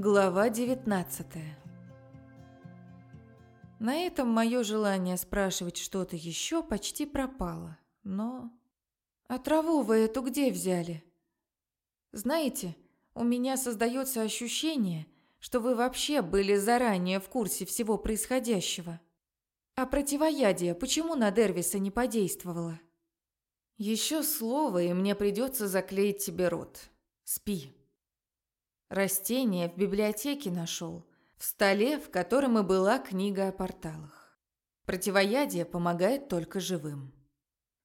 Глава 19 На этом мое желание спрашивать что-то еще почти пропало, но... «А траву вы эту где взяли?» «Знаете, у меня создается ощущение, что вы вообще были заранее в курсе всего происходящего. А противоядие почему на Дервиса не подействовало?» «Еще слово, и мне придется заклеить тебе рот. Спи». Растение в библиотеке нашел, в столе, в котором и была книга о порталах. Противоядие помогает только живым.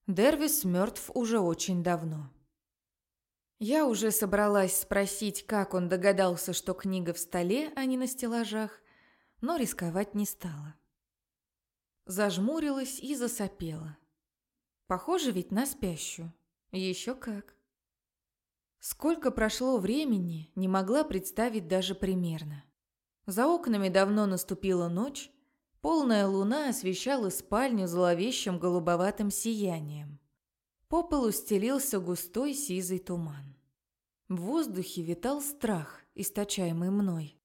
Дервис мертв уже очень давно. Я уже собралась спросить, как он догадался, что книга в столе, а не на стеллажах, но рисковать не стала. Зажмурилась и засопела. Похоже ведь на спящую. Еще как. Сколько прошло времени, не могла представить даже примерно. За окнами давно наступила ночь, полная луна освещала спальню зловещим голубоватым сиянием. По полу стелился густой сизый туман. В воздухе витал страх, источаемый мной.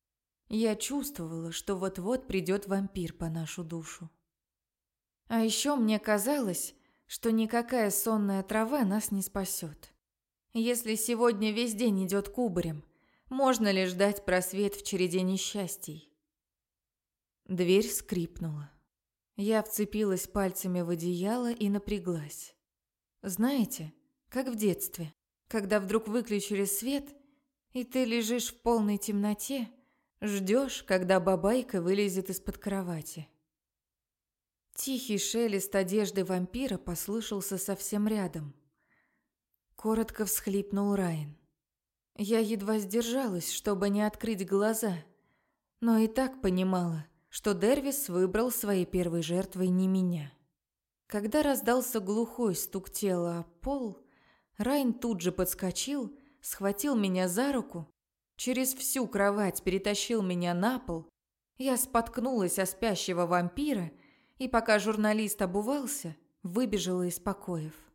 Я чувствовала, что вот-вот придет вампир по нашу душу. А еще мне казалось, что никакая сонная трава нас не спасет. Если сегодня весь день идет кубарем, можно ли ждать просвет в череде несчастий? Дверь скрипнула. Я вцепилась пальцами в одеяло и напряглась. Знаете, как в детстве, когда вдруг выключили свет, и ты лежишь в полной темноте, ждешь, когда бабайка вылезет из-под кровати. Тихий шелест одежды вампира послышался совсем рядом – Коротко всхлипнул Райан. Я едва сдержалась, чтобы не открыть глаза, но и так понимала, что Дервис выбрал своей первой жертвой не меня. Когда раздался глухой стук тела о пол, Райн тут же подскочил, схватил меня за руку, через всю кровать перетащил меня на пол. Я споткнулась о спящего вампира и, пока журналист обувался, выбежала из покоев.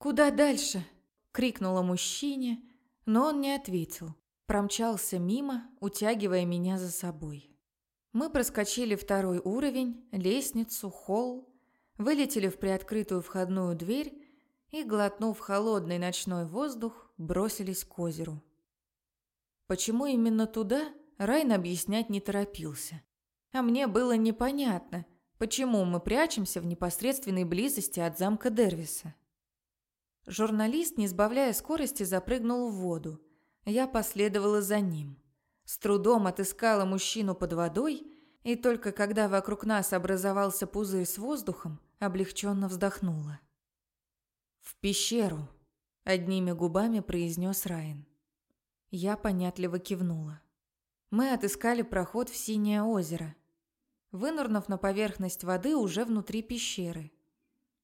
«Куда дальше?» – крикнула мужчине, но он не ответил. Промчался мимо, утягивая меня за собой. Мы проскочили второй уровень, лестницу, холл, вылетели в приоткрытую входную дверь и, глотнув холодный ночной воздух, бросились к озеру. Почему именно туда, Райн объяснять не торопился. А мне было непонятно, почему мы прячемся в непосредственной близости от замка Дервиса. Журналист, не сбавляя скорости, запрыгнул в воду. Я последовала за ним. С трудом отыскала мужчину под водой, и только когда вокруг нас образовался пузырь с воздухом, облегченно вздохнула. «В пещеру», — одними губами произнес Райан. Я понятливо кивнула. Мы отыскали проход в синее озеро. Вынурнув на поверхность воды уже внутри пещеры —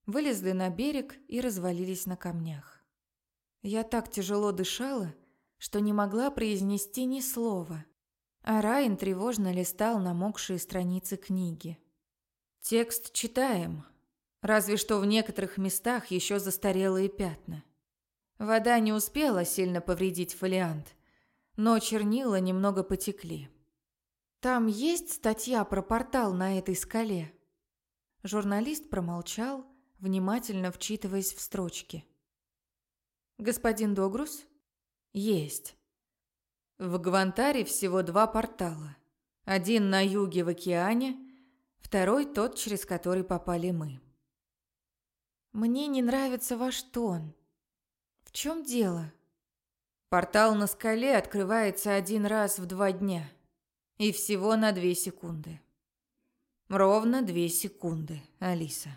вылезли на берег и развалились на камнях. Я так тяжело дышала, что не могла произнести ни слова, а Райан тревожно листал намокшие страницы книги. Текст читаем, разве что в некоторых местах еще застарелые пятна. Вода не успела сильно повредить фолиант, но чернила немного потекли. Там есть статья про портал на этой скале. Журналист промолчал, внимательно вчитываясь в строчки. «Господин Догрус?» «Есть. В Гвантаре всего два портала. Один на юге в океане, второй тот, через который попали мы». «Мне не нравится ваш тон. В чем дело?» «Портал на скале открывается один раз в два дня. И всего на две секунды». Ровно две секунды, Алиса.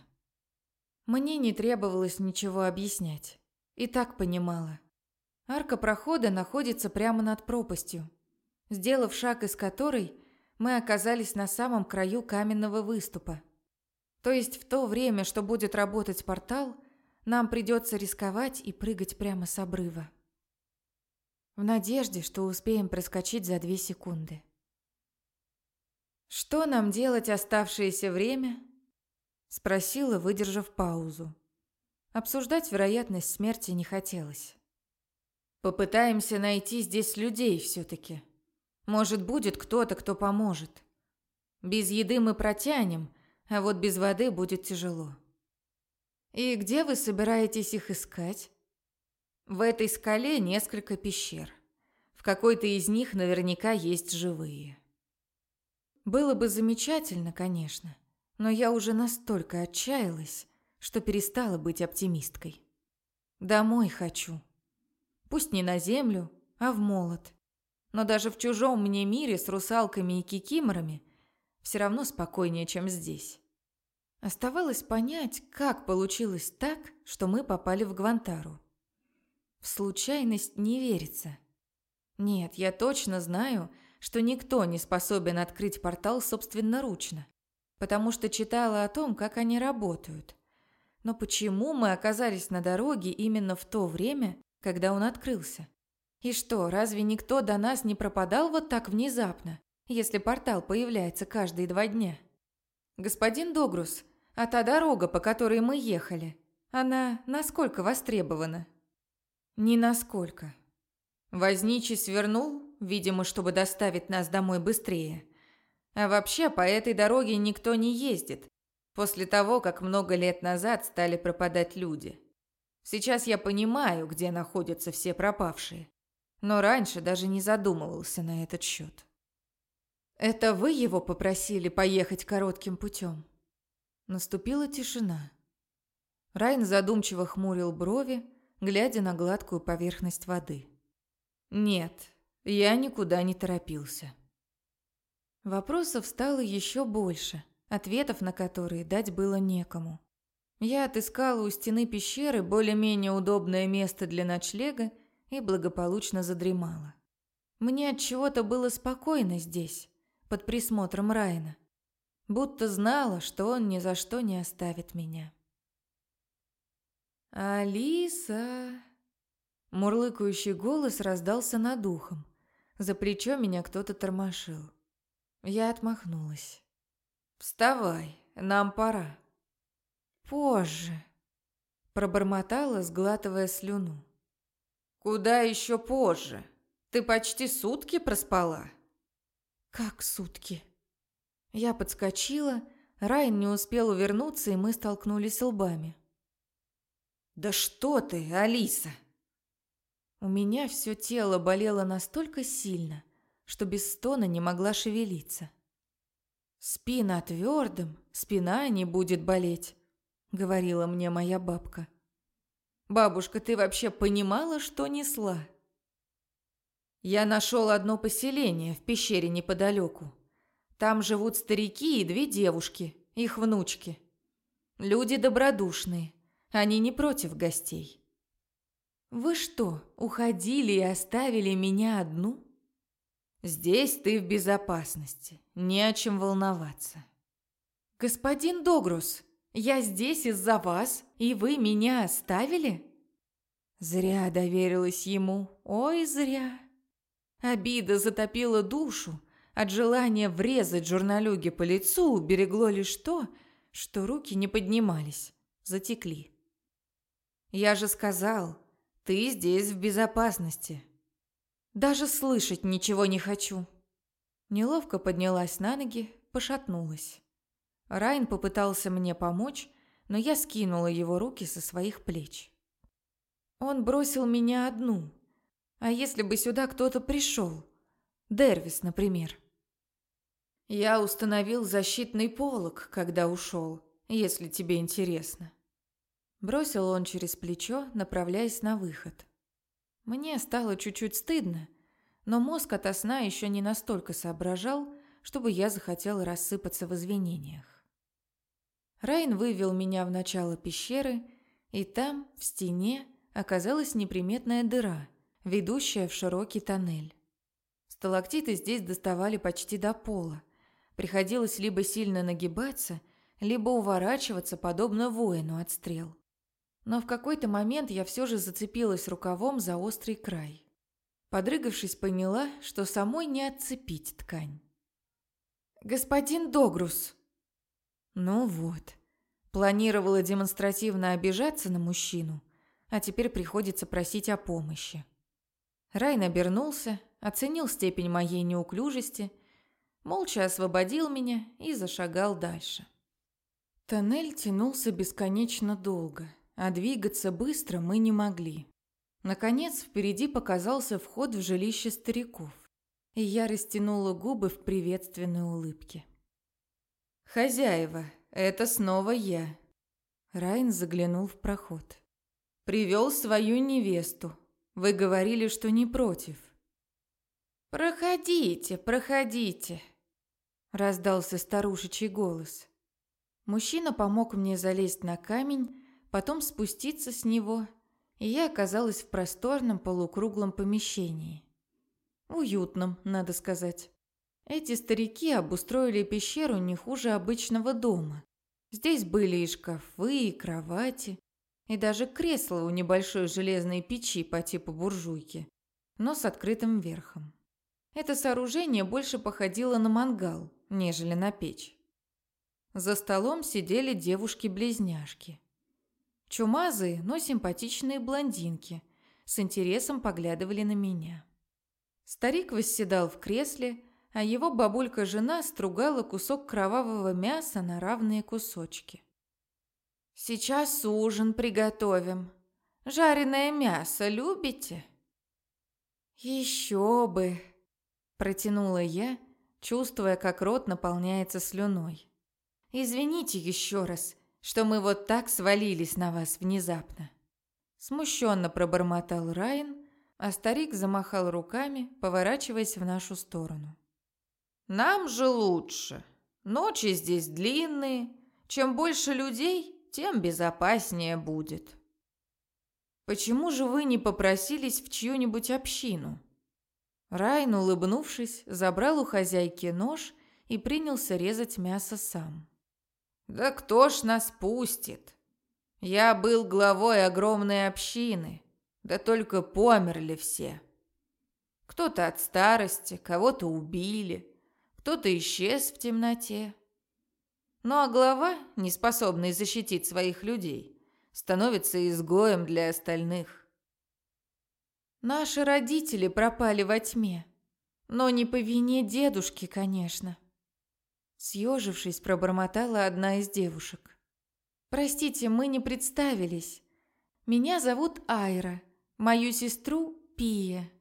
Мне не требовалось ничего объяснять. И так понимала. Арка прохода находится прямо над пропастью, сделав шаг из которой, мы оказались на самом краю каменного выступа. То есть в то время, что будет работать портал, нам придется рисковать и прыгать прямо с обрыва. В надежде, что успеем проскочить за две секунды. Что нам делать оставшееся время, Спросила, выдержав паузу. Обсуждать вероятность смерти не хотелось. Попытаемся найти здесь людей все-таки. Может, будет кто-то, кто поможет. Без еды мы протянем, а вот без воды будет тяжело. И где вы собираетесь их искать? В этой скале несколько пещер. В какой-то из них наверняка есть живые. Было бы замечательно, конечно, но я уже настолько отчаялась, что перестала быть оптимисткой. Домой хочу. Пусть не на землю, а в молот. Но даже в чужом мне мире с русалками и кикиморами все равно спокойнее, чем здесь. Оставалось понять, как получилось так, что мы попали в Гвантару. В случайность не верится. Нет, я точно знаю, что никто не способен открыть портал собственноручно, потому что читала о том, как они работают. Но почему мы оказались на дороге именно в то время, когда он открылся? И что, разве никто до нас не пропадал вот так внезапно, если портал появляется каждые два дня? Господин Догрус, а та дорога, по которой мы ехали, она насколько востребована? Ни насколько. Возничий свернул, видимо, чтобы доставить нас домой быстрее. А вообще, по этой дороге никто не ездит, после того, как много лет назад стали пропадать люди. Сейчас я понимаю, где находятся все пропавшие но раньше даже не задумывался на этот счет. «Это вы его попросили поехать коротким путем?» Наступила тишина. Райн задумчиво хмурил брови, глядя на гладкую поверхность воды. «Нет, я никуда не торопился». Вопросов стало еще больше, ответов на которые дать было некому. Я отыскала у стены пещеры более-менее удобное место для ночлега и благополучно задремала. Мне от чего-то было спокойно здесь, под присмотром Райна, будто знала, что он ни за что не оставит меня. Алиса, мурлыкающий голос раздался над ухом. За плечо меня кто-то тормошил. Я отмахнулась. Вставай, нам пора. Позже, пробормотала, сглатывая слюну. «Куда еще позже? Ты почти сутки проспала?» «Как сутки?» Я подскочила, Райан не успел увернуться, и мы столкнулись лбами. «Да что ты, Алиса!» У меня все тело болело настолько сильно, что без стона не могла шевелиться. «Спина твердым, спина не будет болеть», — говорила мне моя бабка. Бабушка, ты вообще понимала, что несла? Я нашел одно поселение в пещере неподалеку. Там живут старики и две девушки, их внучки. Люди добродушные, они не против гостей. Вы что, уходили и оставили меня одну? Здесь ты в безопасности, не о чем волноваться. Господин Догрус, я здесь из-за вас, и вы меня оставили? Зря доверилась ему, ой, зря. Обида затопила душу, от желания врезать журналюге по лицу уберегло лишь то, что руки не поднимались, затекли. Я же сказал, ты здесь в безопасности. Даже слышать ничего не хочу. Неловко поднялась на ноги, пошатнулась. Райн попытался мне помочь, но я скинула его руки со своих плеч. Он бросил меня одну. А если бы сюда кто-то пришел? Дервис, например. Я установил защитный полог, когда ушел, если тебе интересно. Бросил он через плечо, направляясь на выход. Мне стало чуть-чуть стыдно, но мозг ото сна еще не настолько соображал, чтобы я захотела рассыпаться в извинениях. Райн вывел меня в начало пещеры, и там, в стене, оказалась неприметная дыра, ведущая в широкий тоннель. Сталактиты здесь доставали почти до пола. Приходилось либо сильно нагибаться, либо уворачиваться, подобно воину от стрел. Но в какой-то момент я все же зацепилась рукавом за острый край. Подрыгавшись, поняла, что самой не отцепить ткань. «Господин Догрус!» Ну вот. Планировала демонстративно обижаться на мужчину, а теперь приходится просить о помощи. Райн обернулся, оценил степень моей неуклюжести, молча освободил меня и зашагал дальше. Тоннель тянулся бесконечно долго, а двигаться быстро мы не могли. Наконец, впереди показался вход в жилище стариков, и я растянула губы в приветственной улыбке. «Хозяева, это снова я». Райн заглянул в проход. «Привел свою невесту. Вы говорили, что не против». «Проходите, проходите», — раздался старушечий голос. Мужчина помог мне залезть на камень, потом спуститься с него, и я оказалась в просторном полукруглом помещении. Уютном, надо сказать. Эти старики обустроили пещеру не хуже обычного дома. Здесь были и шкафы, и кровати, и даже кресло у небольшой железной печи по типу буржуйки, но с открытым верхом. Это сооружение больше походило на мангал, нежели на печь. За столом сидели девушки-близняшки. Чумазые, но симпатичные блондинки с интересом поглядывали на меня. Старик восседал в кресле, а его бабулька-жена стругала кусок кровавого мяса на равные кусочки. «Сейчас ужин приготовим. Жареное мясо любите?» «Еще бы!» – протянула я, чувствуя, как рот наполняется слюной. «Извините еще раз, что мы вот так свалились на вас внезапно». Смущенно пробормотал Райан, а старик замахал руками, поворачиваясь в нашу сторону. Нам же лучше. Ночи здесь длинные. Чем больше людей, тем безопаснее будет. Почему же вы не попросились в чью-нибудь общину? Райн, улыбнувшись, забрал у хозяйки нож и принялся резать мясо сам. Да кто ж нас пустит? Я был главой огромной общины, да только померли все. Кто-то от старости, кого-то убили, кто-то исчез в темноте. Ну а глава, не способный защитить своих людей, становится изгоем для остальных. Наши родители пропали во тьме, но не по вине дедушки, конечно. Съежившись, пробормотала одна из девушек. «Простите, мы не представились. Меня зовут Айра, мою сестру Пия,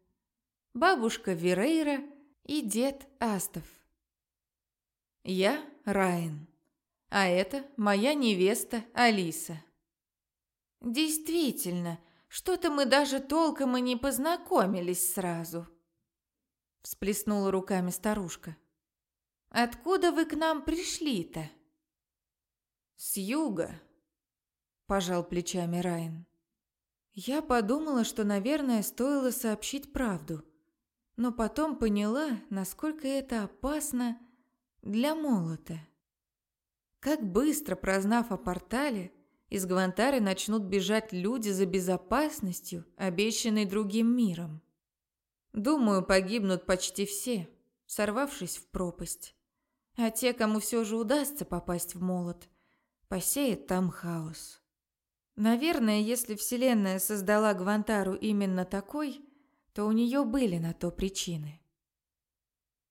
бабушка Верейра и дед Астов. Я Райан, а это моя невеста Алиса. Действительно, что-то мы даже толком и не познакомились сразу. Всплеснула руками старушка. Откуда вы к нам пришли-то? С юга, пожал плечами Райан. Я подумала, что, наверное, стоило сообщить правду, но потом поняла, насколько это опасно для молота. Как быстро, прознав о портале, из Гвантары начнут бежать люди за безопасностью, обещанной другим миром. Думаю, погибнут почти все, сорвавшись в пропасть. А те, кому все же удастся попасть в молот, посеют там хаос. Наверное, если Вселенная создала Гвантару именно такой, то у нее были на то причины.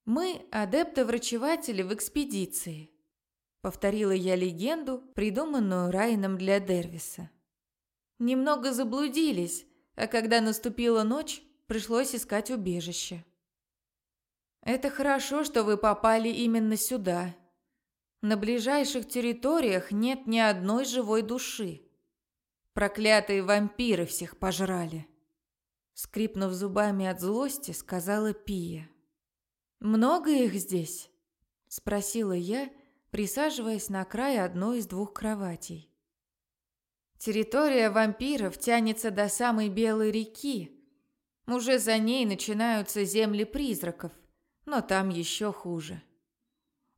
«Мы – адепты-врачеватели в экспедиции», – повторила я легенду, придуманную Райаном для Дервиса. Немного заблудились, а когда наступила ночь, пришлось искать убежище. «Это хорошо, что вы попали именно сюда. На ближайших территориях нет ни одной живой души. Проклятые вампиры всех пожрали», – скрипнув зубами от злости, сказала Пия. «Много их здесь?» – спросила я, присаживаясь на край одной из двух кроватей. Территория вампиров тянется до самой Белой реки. Уже за ней начинаются земли призраков, но там еще хуже.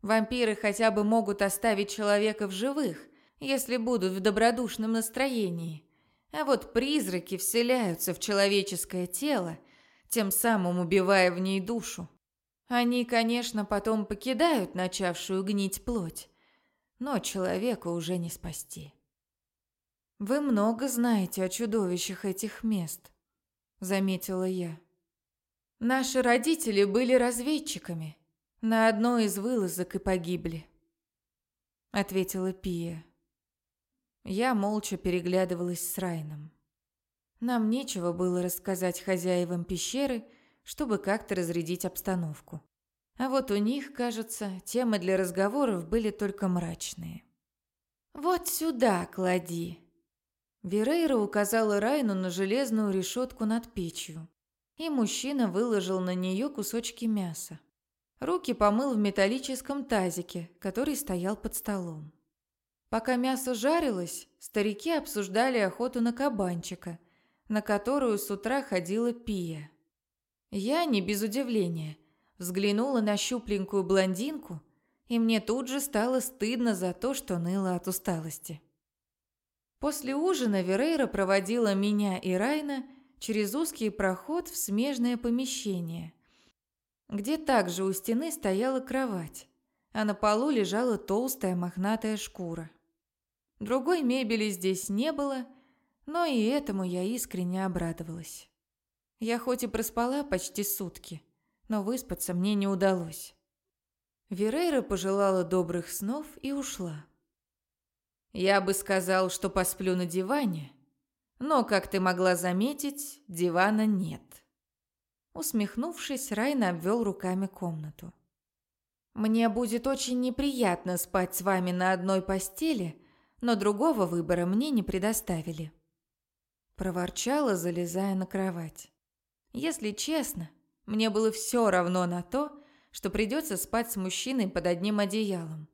Вампиры хотя бы могут оставить человека в живых, если будут в добродушном настроении. А вот призраки вселяются в человеческое тело, тем самым убивая в ней душу. Они, конечно, потом покидают начавшую гнить плоть, но человека уже не спасти. «Вы много знаете о чудовищах этих мест», — заметила я. Наши родители были разведчиками. На одной из вылазок и погибли. Ответила Пия. Я молча переглядывалась с Райном. Нам нечего было рассказать хозяевам пещеры, чтобы как-то разрядить обстановку. А вот у них, кажется, темы для разговоров были только мрачные. «Вот сюда клади!» Верейра указала Райну на железную решетку над печью, и мужчина выложил на нее кусочки мяса. Руки помыл в металлическом тазике, который стоял под столом. Пока мясо жарилось, старики обсуждали охоту на кабанчика, на которую с утра ходила Пия. Я, не без удивления, взглянула на щупленькую блондинку, и мне тут же стало стыдно за то, что ныла от усталости. После ужина Верейра проводила меня и Райна через узкий проход в смежное помещение – где также у стены стояла кровать, а на полу лежала толстая мохнатая шкура. Другой мебели здесь не было, но и этому я искренне обрадовалась. Я хоть и проспала почти сутки, но выспаться мне не удалось. Верейра пожелала добрых снов и ушла. Я бы сказал, что посплю на диване, но, как ты могла заметить, дивана нет. Усмехнувшись, Райна обвел руками комнату. «Мне будет очень неприятно спать с вами на одной постели, но другого выбора мне не предоставили». Проворчала, залезая на кровать. Если честно, мне было все равно на то, что придется спать с мужчиной под одним одеялом.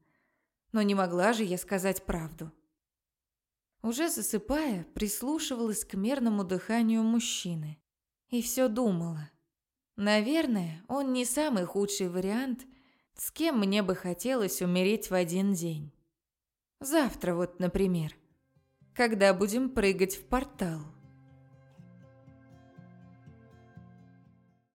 Но не могла же я сказать правду. Уже засыпая, прислушивалась к мерному дыханию мужчины. И все думала, Наверное, он не самый худший вариант, с кем мне бы хотелось умереть в один день. Завтра вот, например, когда будем прыгать в портал.